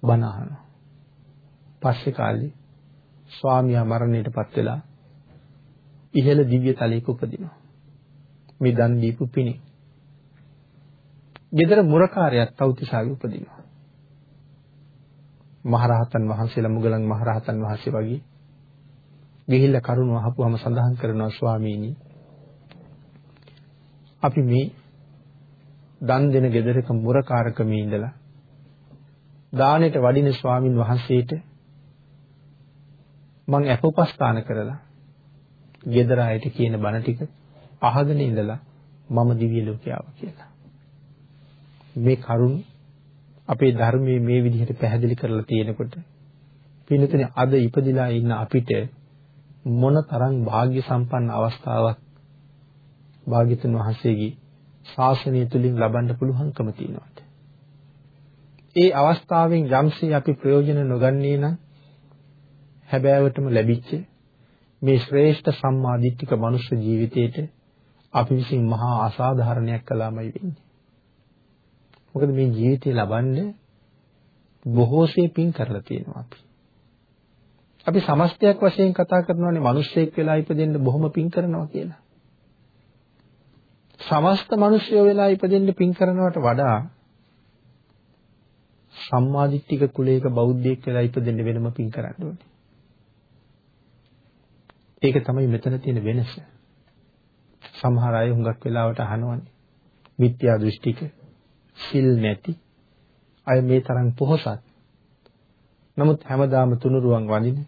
බණ අහනවා. පස්සේ කාලේ ස්වාමියා මරණයටපත් වෙලා ඉහළ දිව්‍ය තලයක උපදිනවා. මේ දන් දීපු පිණි. ගෙදර මුරකාරයාත් තවතිසාවේ උපදිනවා. මහරහතන් වහන්සේලා මුගලන් මහරහතන් වහන්සේ වගේ ගිහිල්ලා කරුණ අහපුවම සඳහන් කරනවා ස්වාමීනි අපි මේ දන් දෙන ගෙදරක මුරකාරකමේ ඉඳලා දානෙට වඩින ස්වාමින් වහන්සේට මං අපෝපස්ථාන කරලා ගෙදර අයට කියන බණ ටික අහගෙන ඉඳලා මම දිව්‍ය ලෝකේ ආවා කියලා. මේ කරුණ අපේ ධර්මයේ මේ විදිහට පැහැදිලි කරලා තියෙනකොට පින්නතනේ අද ඉපදිලා ඉන්න අපිට මොන තරම් වාග්ය සම්පන්න අවස්ථාවක් භාග්‍යතුන් වහන්සේගේ ශාසනය තුලින් ලබන්න පුළුවන්කම තියෙනවාට. ඒ අවස්ථාවෙන් යම්සේ අපි ප්‍රයෝජන නොගන්නේ නම් හැබෑවටම ලැබිච්ච මේ ශ්‍රේෂ්ඨ සම්මාදිට්ඨික මනුෂ්‍ය ජීවිතේට අපි විසින් මහා අසාධාරණයක් කළාමයි වෙන්නේ. මොකද මේ ජීවිතය ලබන්නේ බොහෝසේ පින් කරලා තියෙනවා අපි. අපි සමස්තයක් වශයෙන් කතා කරනවානේ මිනිස්සෙක් වෙලා ඉපදෙන්න බොහොම පින් කරනවා කියලා. සමස්ත මිනිස්සුયો වෙලා ඉපදෙන්න පින් කරනවට වඩා සම්මාදිට්ඨික කුලයක බෞද්ධයෙක් වෙලා ඉපදෙන්න වෙනම පින් කරන්න ඕනේ. ඒක තමයි මෙතන තියෙන වෙනස. සමහර අය හුඟක් වෙලාවට අහනවනේ. මිත්‍යා දෘෂ්ටික, සිල් නැති අය මේ තරම් පොහසත්. නමුත් හැමදාම තුනුරුවන් වඳින,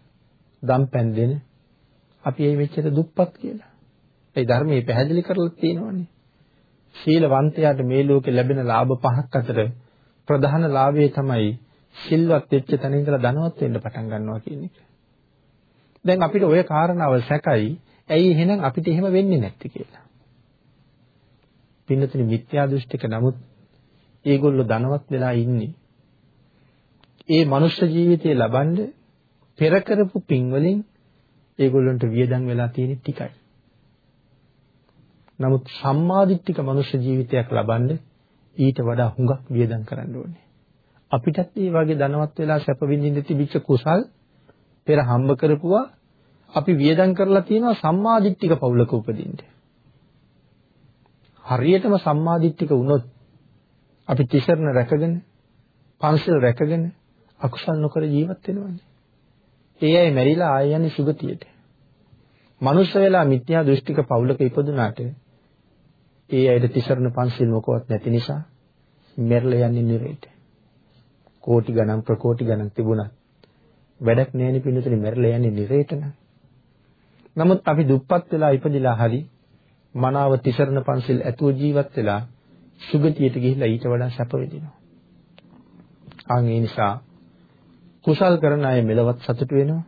දම්පැන් දෙන අපි ඒ මෙච්චර දුප්පත් කියලා. ඒ ධර්මයේ පැහැදිලි කරලා තියෙනවනේ. සීලවන්තයාට මේ ලෝකේ ලැබෙන ලාභ පහක් අතර ප්‍රධාන ලාභය තමයි සිල්වත් වෙච්ච තැන ඉඳලා ධනවත් වෙන්න පටන් ගන්නවා කියන එක. දැන් අපිට ওই කාරණාව සැකයි. ඇයි එහෙනම් අපිට එහෙම වෙන්නේ නැත්තේ කියලා. පින්නතුනි මිත්‍යා දෘෂ්ටික නමුත් ඒගොල්ලෝ ධනවත් වෙලා ඉන්නේ. ඒ මනුෂ්‍ය ජීවිතය ලබන්න පෙර කරපු පින් වලින් ඒගොල්ලන්ට වියදම් වෙලා තියෙන ටිකයි. නමුත් සම්මාදිට්ඨික මනුෂ්‍ය ජීවිතයක් ලබන්න ඊට වඩා හුඟක් වියදම් කරන්න ඕනේ. අපිටත් මේ වගේ ධනවත් වෙලා සැප විඳින්න තිබිච්ච කුසල් පෙර හම්බ කරපුවා අපි වියදම් කරලා තියෙනවා සම්මාදිට්ඨික පවුලක උපදින්න. හරියටම සම්මාදිට්ඨික වුණොත් අපි තිසරණ රැකගෙන පන්සල් රැකගෙන අකුසල් නොකර ජීවත් වෙනවනේ. ඒ අය මැරිලා ආය යන්නේ සුගතියට. මනුෂ්‍ය වෙලා මිත්‍යා දෘෂ්ටික පවුලක ඉපදුනාට ඒ අයට තිසරණ පන්සිල් මොකවත් නැති නිසා මෙරළ යන්නේ නිරේට. කෝටි ගණන් ප්‍රකෝටි ගණන් තිබුණත් වැඩක් නැහෙනි පිළිතුරේ මෙරළ යන්නේ නිරේට නම්. නමුත් අපි දුප්පත් වෙලා ඉපදිලා හරි මනාව තිසරණ පන්සිල් ඇතුව ජීවත් වෙලා සුගතියට ගිහිල්ලා ඊට වඩා සැප විඳිනවා. ආන් ඒ නිසා කුසල් කරන අය මෙලවත් සතුට වෙනවා.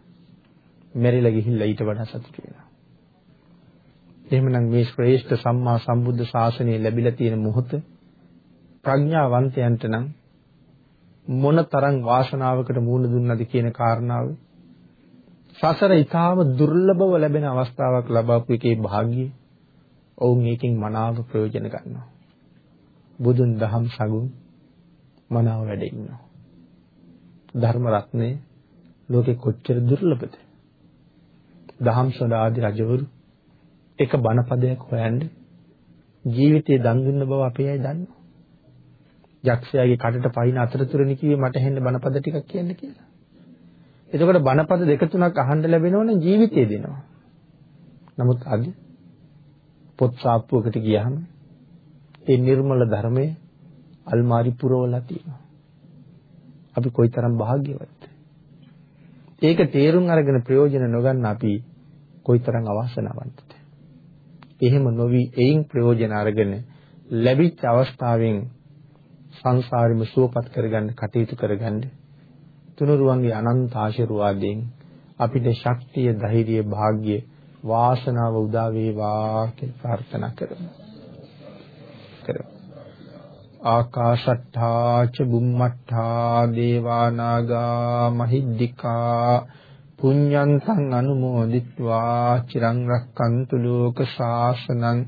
මෙරිලා ගිහිල්ලා ඊට වඩා සතුට වෙනවා. එහෙමනම් මේ ශ්‍රේෂ්ඨ සම්මා සම්බුද්ධ ශාසනය ලැබිලා තියෙන මොහොත ප්‍රඥාවන්තයන්ට නම් මොන තරම් වාසනාවකට මූණ දුන්නද කියන කාරණාව. සසර ඊටාම දුර්ලභව ලැබෙන අවස්ථාවක් ලබාපු එකේ භාග්‍යය. ඔවුන් ඒකෙන් මනාව ප්‍රයෝජන ගන්නවා. බුදුන් දහම් සගුන් මනාව වැඩ ඉන්නවා. ධර්ම රත්නේ ලෝකෙ කොච්චර දුර්ලභද? දහම් සොඩ ආදී රජවරු එක බණපදයක් හොයන්න ජීවිතේ දන් දුන්න බව අපේ අය දන්නවා. යක්ෂයාගේ කටට පයින් අතරතුරනේ කිව්වේ මට හෙන්න බණපද ටිකක් කියන්න කියලා. එතකොට බණපද දෙක තුනක් අහන්න ලැබෙනවනම් ජීවිතේ දෙනවා. නමුත් අද පොත් සාප්පුවකට ගියාම ඒ නිර්මල ධර්මයේ අල්මාරි පුරවලා තියෙනවා. අපි කොයිතරම් වාග්යවත්ද? ඒක තේරුම් අරගෙන ප්‍රයෝජන නොගන්න අපි කොයිතරම් අවාසනාවන්තද? එහෙම නොවි එයින් ප්‍රයෝජන අරගෙන ලැබිච්ච අවස්ථාවෙන් සංසාරෙම සුවපත් කරගන්න කටයුතු කරගන්න තුනුරුවන්ගේ අනන්ත ආශිර්වාදයෙන් අපිට ශක්තිය ධෛර්යය වාග්ය වාසනාව උදා වේවා කියලා ප්‍රාර්ථනා කරමු. කරමු. ආකාශට්ටා ච බුම්මට්ටා දේවා නාග මහිද්దికා පුඤ්ඤන්තං අනුමෝදිත්වා චිරං රක්කන්තු ලෝක ශාසනං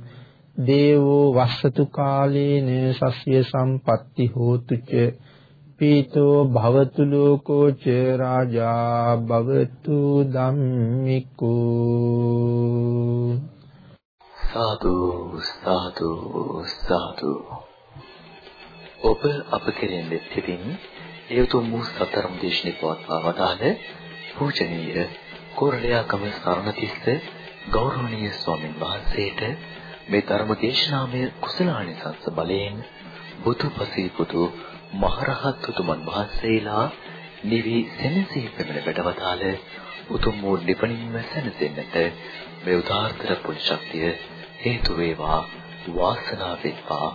දේවෝ වස්සතු කාලේන සස්්‍ය සම්පatti හෝතු ච පීතෝ භවතු ලෝකෝ ච රාජා භවතු ධම්මිකෝ සාදු සාදු සාදු. ඔබ අප කෙරෙන් දෙත්තින් ඒ උතුම් වූ සතරම් දේශනේ පවත්වා වදාළ පූජනීය කොරළයාකම සරණතිස්ස ගෞරවනීය ස්වාමින් වහන්සේට මේ ධර්ම දේශනාමය කුසලානිසංස බලයෙන් බුදුපසී පුතු මහරහත් උතුමන් වහන්සේලා නිවි සෙනසී පෙමන වැඩවතාල උතුම් වූ නිපනින්ම සැනසෙන්නට මේ උදාාරතර පුණ්‍ය ශක්තිය හේතු වේවා වාසනාව වේවා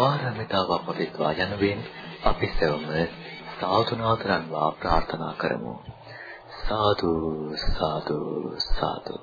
ආරමිතාවක් වේවා යනුවෙන් අපි සෙවම සාදුනාතරන්වා ප්‍රාර්ථනා කරමු. සාදු සාදු සාදු.